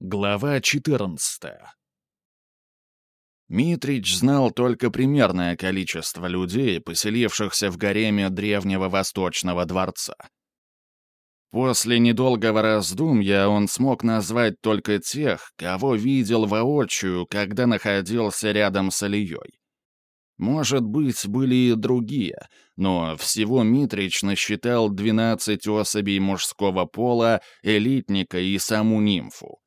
Глава 14 Митрич знал только примерное количество людей, поселившихся в гареме древнего Восточного дворца. После недолгого раздумья он смог назвать только тех, кого видел воочию, когда находился рядом с Алией. Может быть, были и другие, но всего Митрич насчитал 12 особей мужского пола, элитника и саму нимфу.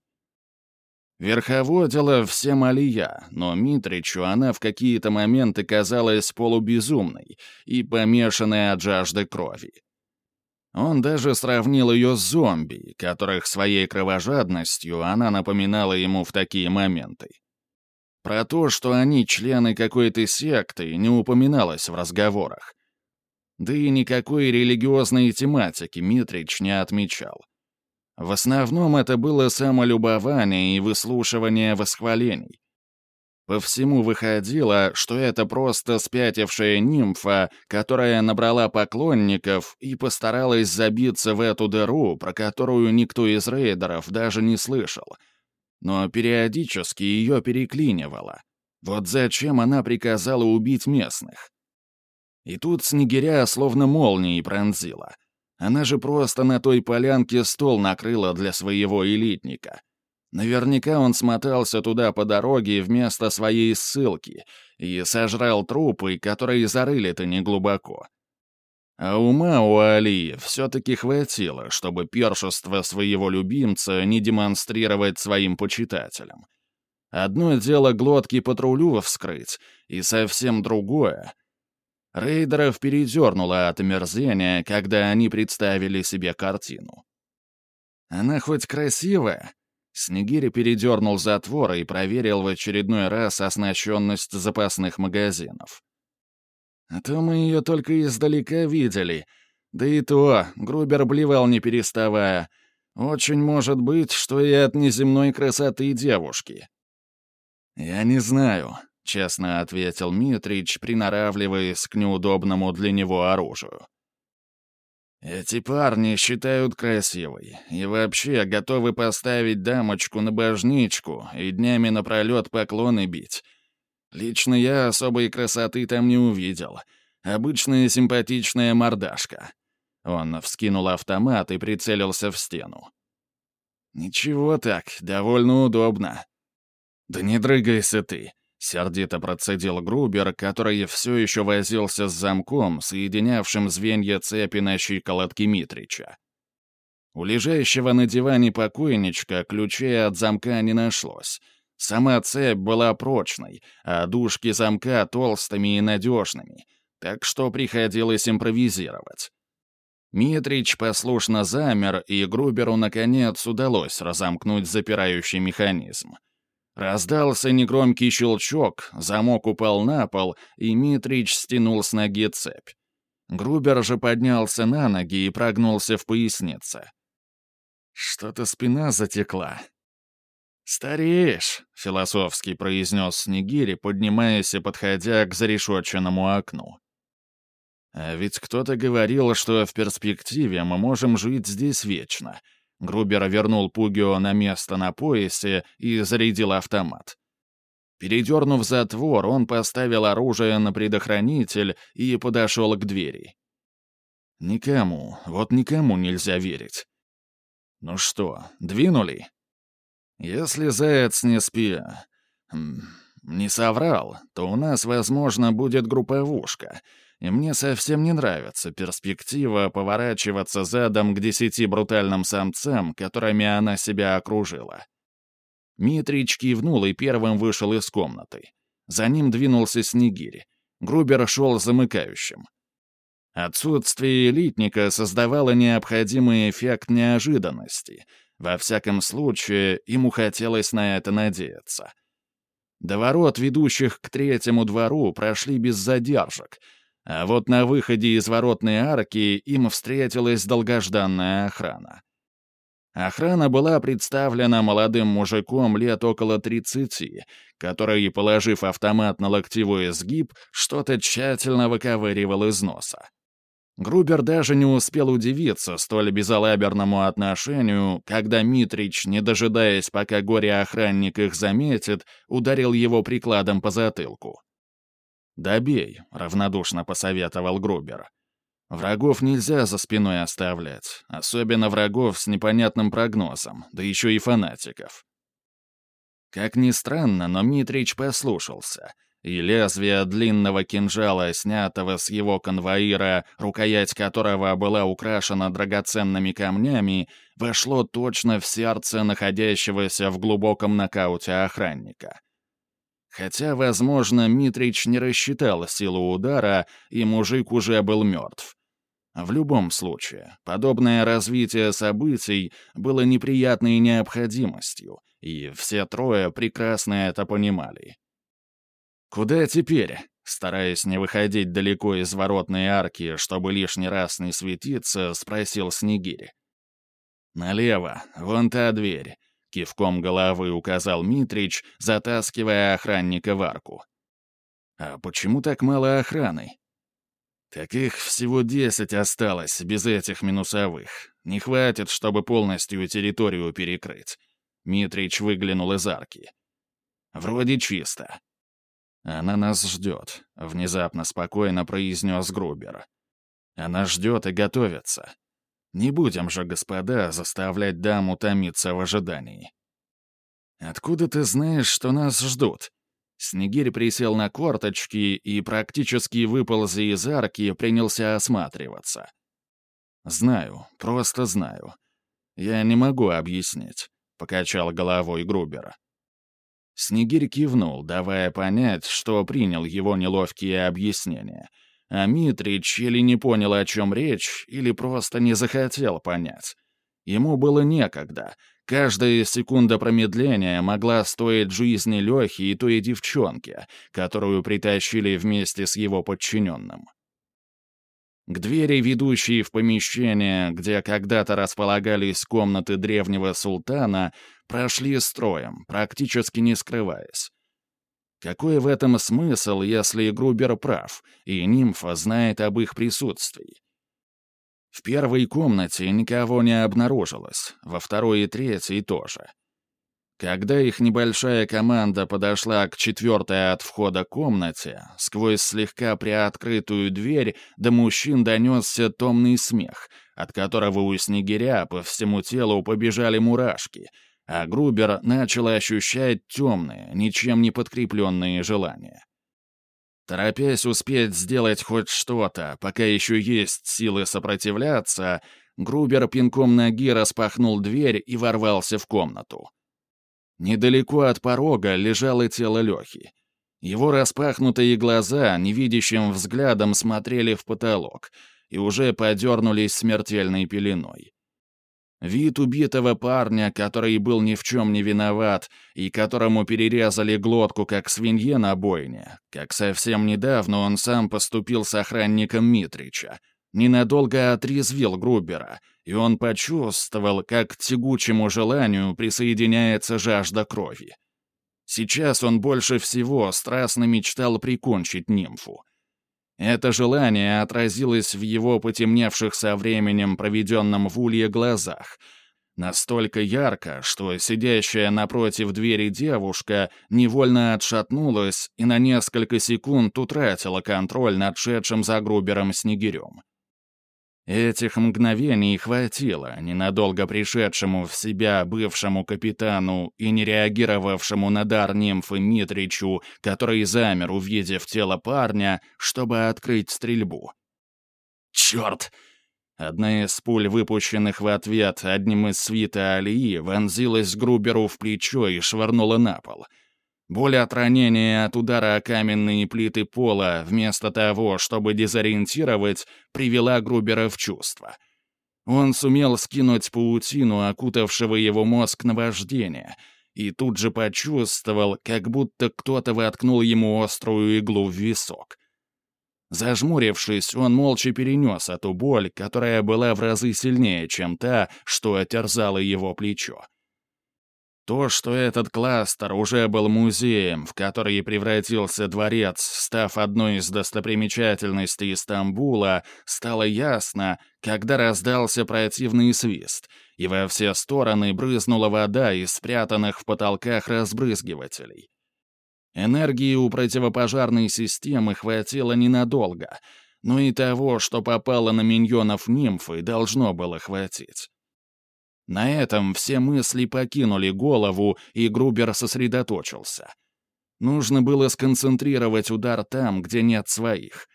Верховодила всем Алия, но Митричу она в какие-то моменты казалась полубезумной и помешанной от жажды крови. Он даже сравнил ее с зомби, которых своей кровожадностью она напоминала ему в такие моменты. Про то, что они члены какой-то секты, не упоминалось в разговорах. Да и никакой религиозной тематики Митрич не отмечал. В основном это было самолюбование и выслушивание восхвалений. По всему выходило, что это просто спятившая нимфа, которая набрала поклонников и постаралась забиться в эту дыру, про которую никто из рейдеров даже не слышал. Но периодически ее переклинивало. Вот зачем она приказала убить местных? И тут Снегиря словно молнией пронзила — она же просто на той полянке стол накрыла для своего элитника. Наверняка он смотался туда по дороге вместо своей ссылки и сожрал трупы, которые зарыли-то неглубоко. А ума у Али все-таки хватило, чтобы першество своего любимца не демонстрировать своим почитателям. Одно дело глотки патрулю вскрыть, и совсем другое Рейдеров передернуло от омерзения, когда они представили себе картину. «Она хоть красивая?» Снегири передернул затвор и проверил в очередной раз оснащенность запасных магазинов. «А то мы ее только издалека видели. Да и то, Грубер блевал не переставая. Очень может быть, что и от неземной красоты девушки». «Я не знаю», — честно ответил Митрич, приноравливаясь к неудобному для него оружию. «Эти парни считают красивой и вообще готовы поставить дамочку на божничку и днями напролет поклоны бить. Лично я особой красоты там не увидел. Обычная симпатичная мордашка». Он вскинул автомат и прицелился в стену. «Ничего так, довольно удобно». «Да не дрыгайся ты», Сердито процедил Грубер, который все еще возился с замком, соединявшим звенья цепи на щиколотке Митрича. У лежащего на диване покойничка ключей от замка не нашлось. Сама цепь была прочной, а дужки замка толстыми и надежными, так что приходилось импровизировать. Митрич послушно замер, и Груберу, наконец, удалось разомкнуть запирающий механизм. Раздался негромкий щелчок, замок упал на пол, и Митрич стянул с ноги цепь. Грубер же поднялся на ноги и прогнулся в пояснице. Что-то спина затекла. «Стареешь», — философски произнес Снегири, поднимаясь и подходя к зарешоченному окну. «А ведь кто-то говорил, что в перспективе мы можем жить здесь вечно», Грубер вернул Пугио на место на поясе и зарядил автомат. Передернув затвор, он поставил оружие на предохранитель и подошел к двери. Никому, вот никому нельзя верить. Ну что, двинули? Если заяц не спи... не соврал, то у нас, возможно, будет групповушка — и мне совсем не нравится перспектива поворачиваться задом к десяти брутальным самцам, которыми она себя окружила. Митрич кивнул и первым вышел из комнаты. За ним двинулся Снегирь. Грубер шел замыкающим. Отсутствие элитника создавало необходимый эффект неожиданности. Во всяком случае, ему хотелось на это надеяться. До ворот, ведущих к третьему двору, прошли без задержек — а вот на выходе из воротной арки им встретилась долгожданная охрана. Охрана была представлена молодым мужиком лет около тридцати, который, положив автомат на локтевой сгиб, что-то тщательно выковыривал из носа. Грубер даже не успел удивиться столь безалаберному отношению, когда Митрич, не дожидаясь, пока горе-охранник их заметит, ударил его прикладом по затылку. «Добей», — равнодушно посоветовал Грубер. «Врагов нельзя за спиной оставлять, особенно врагов с непонятным прогнозом, да еще и фанатиков». Как ни странно, но Митрич послушался — и лезвие длинного кинжала, снятого с его конвоира, рукоять которого была украшена драгоценными камнями, вошло точно в сердце находящегося в глубоком нокауте охранника. Хотя, возможно, Митрич не рассчитал силу удара, и мужик уже был мертв. В любом случае, подобное развитие событий было неприятной необходимостью, и все трое прекрасно это понимали. «Куда теперь?» Стараясь не выходить далеко из воротной арки, чтобы лишний раз не светиться, спросил Снегирь. «Налево, вон та дверь», — кивком головы указал Митрич, затаскивая охранника в арку. «А почему так мало охраны?» «Так их всего десять осталось, без этих минусовых. Не хватит, чтобы полностью территорию перекрыть». Митрич выглянул из арки. «Вроде чисто». «Она нас ждет», — внезапно спокойно произнес Грубер. «Она ждет и готовится. Не будем же, господа, заставлять даму томиться в ожидании». «Откуда ты знаешь, что нас ждут?» Снегирь присел на корточки и, практически выползя из арки, принялся осматриваться. «Знаю, просто знаю. Я не могу объяснить», — покачал головой Грубер. Снегирь кивнул, давая понять, что принял его неловкие объяснения. А Митрич или не понял, о чем речь, или просто не захотел понять. Ему было некогда. Каждая секунда промедления могла стоить жизни Лехи и той девчонки, которую притащили вместе с его подчиненным. К двери, ведущей в помещение, где когда-то располагались комнаты древнего султана, прошли строем, практически не скрываясь. Какой в этом смысл, если Грубер прав, и нимфа знает об их присутствии? В первой комнате никого не обнаружилось, во второй и третьей тоже. Когда их небольшая команда подошла к четвертой от входа комнате, сквозь слегка приоткрытую дверь до мужчин донесся томный смех, от которого у снегиря по всему телу побежали мурашки, а Грубер начал ощущать темные, ничем не подкрепленные желания. Торопясь успеть сделать хоть что-то, пока еще есть силы сопротивляться, Грубер пинком ноги распахнул дверь и ворвался в комнату. Недалеко от порога лежало тело Лехи. Его распахнутые глаза невидящим взглядом смотрели в потолок и уже подернулись смертельной пеленой. Вид убитого парня, который был ни в чем не виноват и которому перерезали глотку как свинье на бойне, как совсем недавно он сам поступил с охранником Митрича, ненадолго отрезвил Грубера, и он почувствовал, как к тягучему желанию присоединяется жажда крови. Сейчас он больше всего страстно мечтал прикончить нимфу. Это желание отразилось в его потемневших со временем, проведенном в улье глазах, настолько ярко, что сидящая напротив двери девушка невольно отшатнулась и на несколько секунд утратила контроль над шедшим за Грубером Снегирем. Этих мгновений хватило ненадолго пришедшему в себя бывшему капитану и не реагировавшему на дар нимфы Митричу, который замер, увидев тело парня, чтобы открыть стрельбу. «Черт!» Одна из пуль, выпущенных в ответ одним из свита Алии, вонзилась Груберу в плечо и швырнула на пол — Боль от ранения от удара о каменные плиты пола, вместо того, чтобы дезориентировать, привела Грубера в чувство. Он сумел скинуть паутину, окутавшего его мозг наваждения, и тут же почувствовал, как будто кто-то воткнул ему острую иглу в висок. Зажмурившись, он молча перенес эту боль, которая была в разы сильнее, чем та, что отерзала его плечо. То, что этот кластер уже был музеем, в который превратился дворец, став одной из достопримечательностей Стамбула, стало ясно, когда раздался противный свист, и во все стороны брызнула вода из спрятанных в потолках разбрызгивателей. Энергии у противопожарной системы хватило ненадолго, но и того, что попало на миньонов нимфы, должно было хватить. На этом все мысли покинули голову, и Грубер сосредоточился. Нужно было сконцентрировать удар там, где нет своих.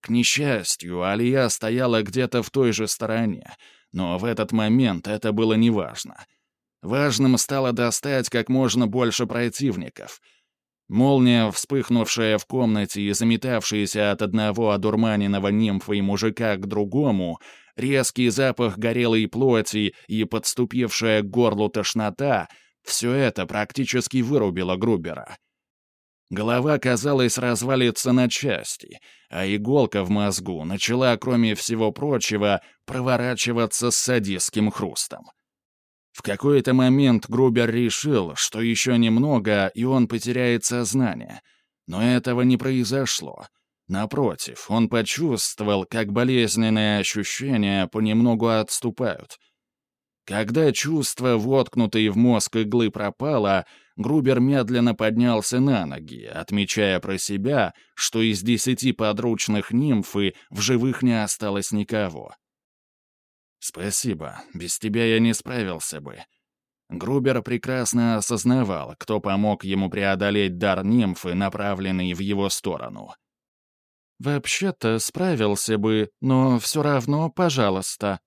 К несчастью, Алия стояла где-то в той же стороне, но в этот момент это было неважно. Важным стало достать как можно больше противников — Молния, вспыхнувшая в комнате и заметавшаяся от одного одурманенного нимфа и мужика к другому, резкий запах горелой плоти и подступившая к горлу тошнота — все это практически вырубило Грубера. Голова, казалось, развалится на части, а иголка в мозгу начала, кроме всего прочего, проворачиваться с садистским хрустом. В какой-то момент Грубер решил, что еще немного, и он потеряет сознание. Но этого не произошло. Напротив, он почувствовал, как болезненные ощущения понемногу отступают. Когда чувство, воткнутое в мозг иглы, пропало, Грубер медленно поднялся на ноги, отмечая про себя, что из десяти подручных нимфы в живых не осталось никого. «Спасибо, без тебя я не справился бы». Грубер прекрасно осознавал, кто помог ему преодолеть дар нимфы, направленный в его сторону. «Вообще-то справился бы, но все равно, пожалуйста».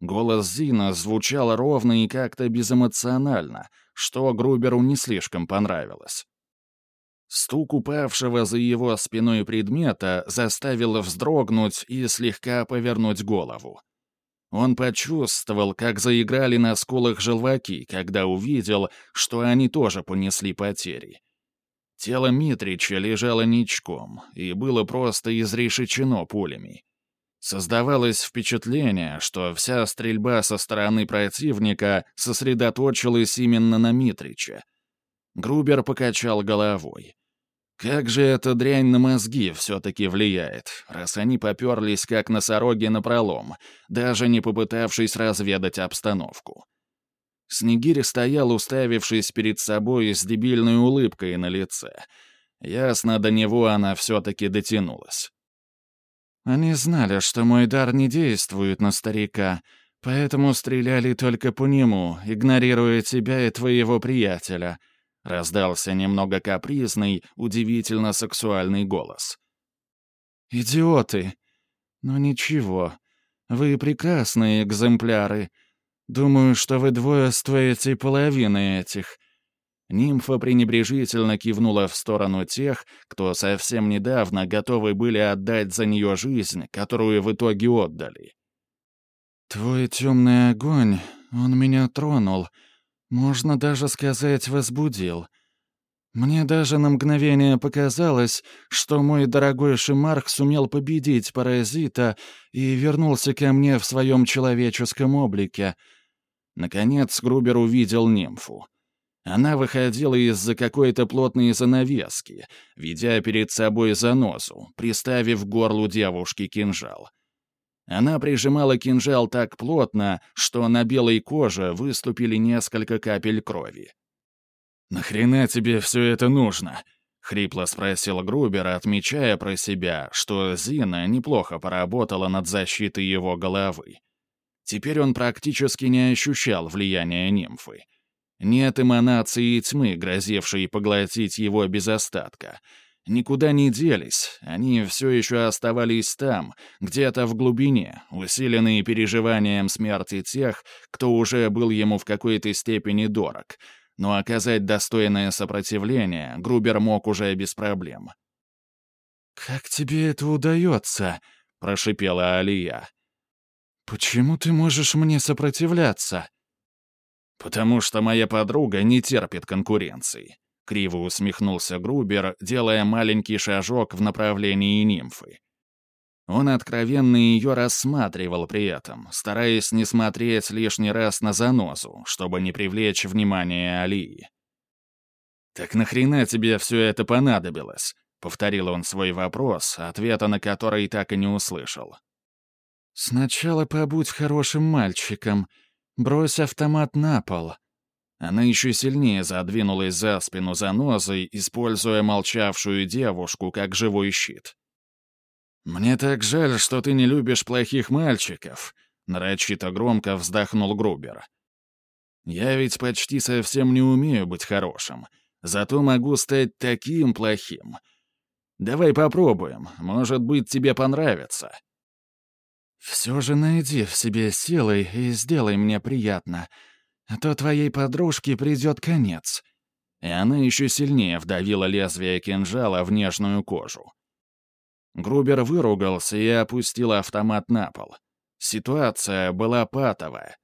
Голос Зина звучал ровно и как-то безэмоционально, что Груберу не слишком понравилось. Стук упавшего за его спиной предмета заставил вздрогнуть и слегка повернуть голову. Он почувствовал, как заиграли на скулах желваки, когда увидел, что они тоже понесли потери. Тело Митрича лежало ничком и было просто изрешечено пулями. Создавалось впечатление, что вся стрельба со стороны противника сосредоточилась именно на Митриче. Грубер покачал головой. Как же эта дрянь на мозги все-таки влияет, раз они поперлись как носороги на пролом, даже не попытавшись разведать обстановку. Снегирь стоял, уставившись перед собой с дебильной улыбкой на лице. Ясно, до него она все-таки дотянулась. «Они знали, что мой дар не действует на старика, поэтому стреляли только по нему, игнорируя тебя и твоего приятеля», Раздался немного капризный, удивительно сексуальный голос. «Идиоты! Но ничего. Вы прекрасные экземпляры. Думаю, что вы двое стоите половины этих». Нимфа пренебрежительно кивнула в сторону тех, кто совсем недавно готовы были отдать за нее жизнь, которую в итоге отдали. «Твой темный огонь, он меня тронул», можно даже сказать, возбудил. Мне даже на мгновение показалось, что мой дорогой Шимарх сумел победить паразита и вернулся ко мне в своем человеческом облике. Наконец Грубер увидел нимфу. Она выходила из-за какой-то плотной занавески, ведя перед собой заносу, приставив к горлу девушки кинжал. Она прижимала кинжал так плотно, что на белой коже выступили несколько капель крови. «Нахрена тебе все это нужно?» — хрипло спросил Грубер, отмечая про себя, что Зина неплохо поработала над защитой его головы. Теперь он практически не ощущал влияния нимфы. Нет эманации тьмы, грозившей поглотить его без остатка — никуда не делись, они все еще оставались там, где-то в глубине, усиленные переживанием смерти тех, кто уже был ему в какой-то степени дорог. Но оказать достойное сопротивление Грубер мог уже без проблем. «Как тебе это удается?» — прошипела Алия. «Почему ты можешь мне сопротивляться?» «Потому что моя подруга не терпит конкуренции», — криво усмехнулся Грубер, делая маленький шажок в направлении нимфы. Он откровенно ее рассматривал при этом, стараясь не смотреть лишний раз на занозу, чтобы не привлечь внимание Алии. «Так нахрена тебе все это понадобилось?» — повторил он свой вопрос, ответа на который так и не услышал. «Сначала побудь хорошим мальчиком. Брось автомат на пол». Она еще сильнее задвинулась за спину занозой, используя молчавшую девушку как живой щит. «Мне так жаль, что ты не любишь плохих мальчиков», — нарочито громко вздохнул Грубер. «Я ведь почти совсем не умею быть хорошим, зато могу стать таким плохим. Давай попробуем, может быть, тебе понравится». «Все же найди в себе силы и сделай мне приятно, а то твоей подружке придет конец». И она еще сильнее вдавила лезвие кинжала в нежную кожу. Грубер выругался и опустил автомат на пол. Ситуация была патовая.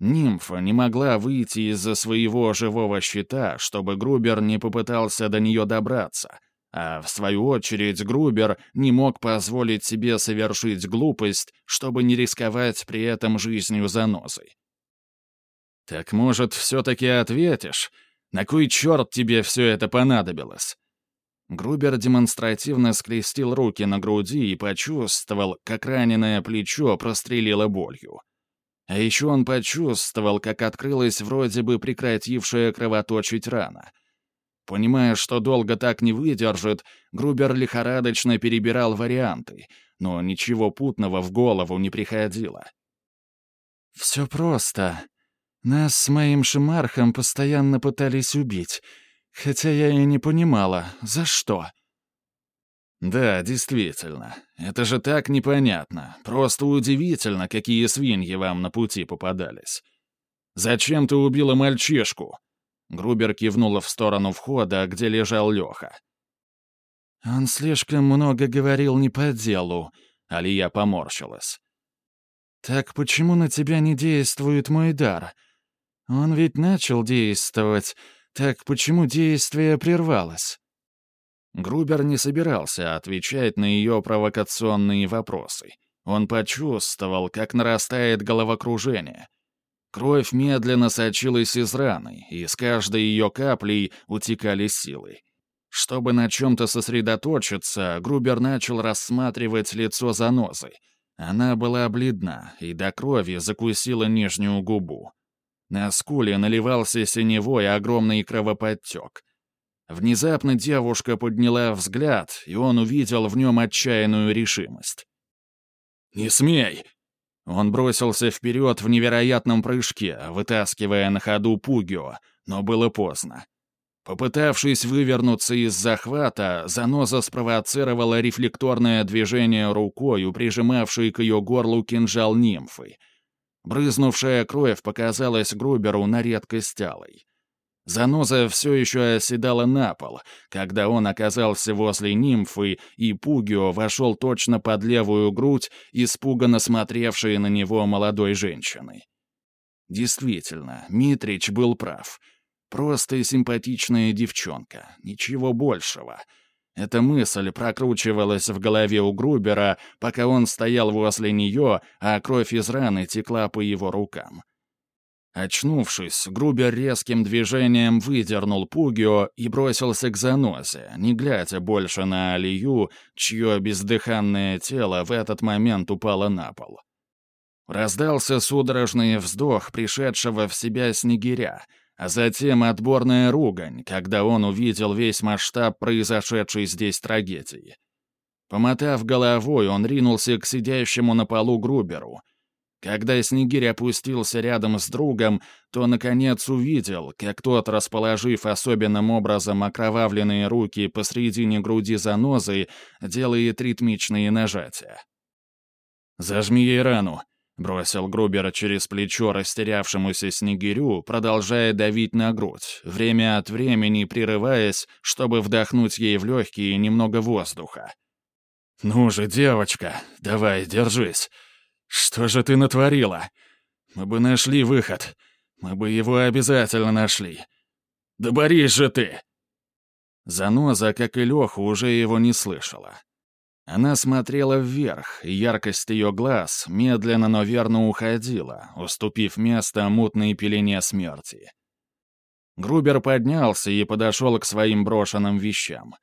Нимфа не могла выйти из-за своего живого щита, чтобы Грубер не попытался до нее добраться, а в свою очередь Грубер не мог позволить себе совершить глупость, чтобы не рисковать при этом жизнью занозой. «Так, может, все-таки ответишь? На кой черт тебе все это понадобилось?» Грубер демонстративно скрестил руки на груди и почувствовал, как раненое плечо прострелило болью. А еще он почувствовал, как открылась вроде бы прекратившая кровоточить рана. Понимая, что долго так не выдержит, Грубер лихорадочно перебирал варианты, но ничего путного в голову не приходило. «Все просто. Нас с моим шимархом постоянно пытались убить, Хотя я и не понимала, за что. Да, действительно. Это же так непонятно. Просто удивительно, какие свиньи вам на пути попадались. Зачем ты убила мальчишку? Грубер кивнула в сторону входа, где лежал Леха. Он слишком много говорил не по делу. Алия поморщилась. «Так почему на тебя не действует мой дар? Он ведь начал действовать, так почему действие прервалось? Грубер не собирался отвечать на ее провокационные вопросы. Он почувствовал, как нарастает головокружение. Кровь медленно сочилась из раны, и с каждой ее каплей утекали силы. Чтобы на чем-то сосредоточиться, Грубер начал рассматривать лицо занозы. Она была бледна и до крови закусила нижнюю губу. На скуле наливался синевой огромный кровоподтек. Внезапно девушка подняла взгляд, и он увидел в нем отчаянную решимость. «Не смей!» Он бросился вперед в невероятном прыжке, вытаскивая на ходу Пугио, но было поздно. Попытавшись вывернуться из захвата, заноза спровоцировала рефлекторное движение рукой, прижимавшей к ее горлу кинжал нимфы — Брызнувшая кровь показалась Груберу на редкость алой. Заноза все еще оседала на пол, когда он оказался возле нимфы, и Пугио вошел точно под левую грудь, испуганно смотревшей на него молодой женщины. Действительно, Митрич был прав. Просто симпатичная девчонка, ничего большего — эта мысль прокручивалась в голове у Грубера, пока он стоял возле нее, а кровь из раны текла по его рукам. Очнувшись, Грубер резким движением выдернул Пугио и бросился к занозе, не глядя больше на Алию, чье бездыханное тело в этот момент упало на пол. Раздался судорожный вздох пришедшего в себя снегиря — а затем отборная ругань, когда он увидел весь масштаб произошедшей здесь трагедии. Помотав головой, он ринулся к сидящему на полу Груберу. Когда Снегирь опустился рядом с другом, то, наконец, увидел, как тот, расположив особенным образом окровавленные руки посредине груди занозы, делает ритмичные нажатия. «Зажми ей рану», Бросил Грубера через плечо растерявшемуся снегирю, продолжая давить на грудь, время от времени прерываясь, чтобы вдохнуть ей в легкие немного воздуха. «Ну же, девочка, давай, держись. Что же ты натворила? Мы бы нашли выход. Мы бы его обязательно нашли. Да борись же ты!» Заноза, как и Леха, уже его не слышала. Она смотрела вверх, и яркость ее глаз медленно, но верно уходила, уступив место мутной пелене смерти. Грубер поднялся и подошел к своим брошенным вещам.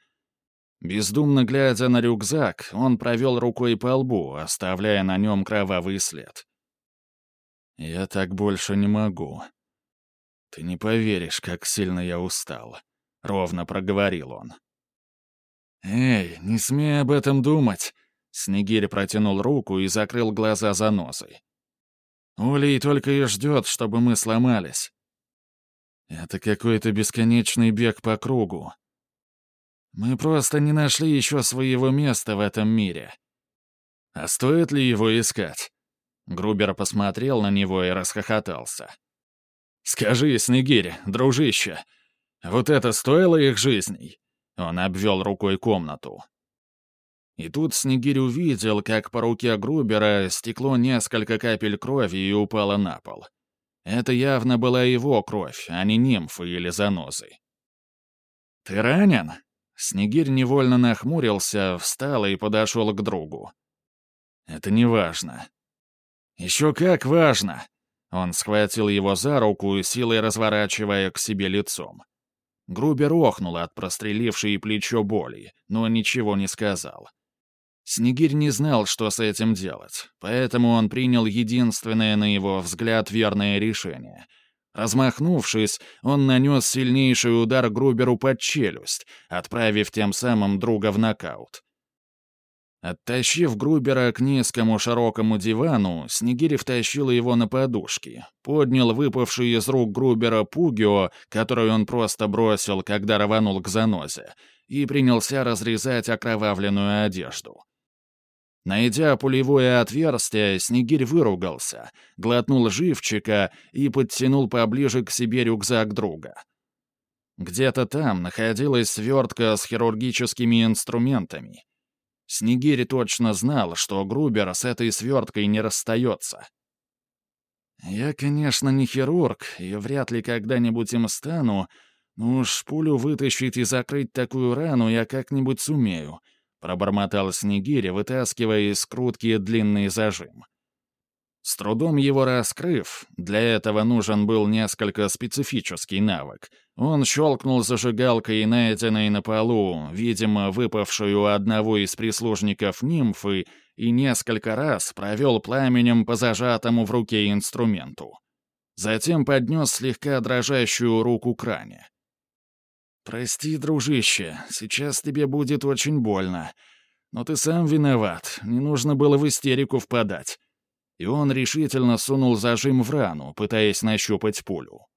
Бездумно глядя на рюкзак, он провел рукой по лбу, оставляя на нем кровавый след. «Я так больше не могу. Ты не поверишь, как сильно я устал», — ровно проговорил он. «Эй, не смей об этом думать!» Снегирь протянул руку и закрыл глаза за занозой. «Улей только и ждет, чтобы мы сломались. Это какой-то бесконечный бег по кругу. Мы просто не нашли еще своего места в этом мире. А стоит ли его искать?» Грубер посмотрел на него и расхохотался. «Скажи, Снегирь, дружище, вот это стоило их жизней?» Он обвел рукой комнату. И тут Снегирь увидел, как по руке Грубера стекло несколько капель крови и упало на пол. Это явно была его кровь, а не нимфы или занозы. «Ты ранен?» Снегирь невольно нахмурился, встал и подошел к другу. «Это не важно». «Еще как важно!» Он схватил его за руку силой разворачивая к себе лицом. Грубер охнул от прострелившей плечо боли, но ничего не сказал. Снегирь не знал, что с этим делать, поэтому он принял единственное, на его взгляд, верное решение. Размахнувшись, он нанес сильнейший удар Груберу под челюсть, отправив тем самым друга в нокаут. Оттащив Грубера к низкому широкому дивану, Снегирь втащил его на подушки, поднял выпавший из рук Грубера пугио, который он просто бросил, когда рванул к занозе, и принялся разрезать окровавленную одежду. Найдя пулевое отверстие, Снегирь выругался, глотнул живчика и подтянул поближе к себе рюкзак друга. Где-то там находилась свертка с хирургическими инструментами — Снегири точно знал, что Грубер с этой сверткой не расстается. «Я, конечно, не хирург, и вряд ли когда-нибудь им стану, но уж пулю вытащить и закрыть такую рану я как-нибудь сумею», — пробормотал Снегири, вытаскивая из скрутки длинный зажим. С трудом его раскрыв, для этого нужен был несколько специфический навык, он щелкнул зажигалкой, найденной на полу, видимо, выпавшую одного из прислужников нимфы, и несколько раз провел пламенем по зажатому в руке инструменту. Затем поднес слегка дрожащую руку к ране. «Прости, дружище, сейчас тебе будет очень больно. Но ты сам виноват, не нужно было в истерику впадать» и он решительно сунул зажим в рану, пытаясь нащупать пулю.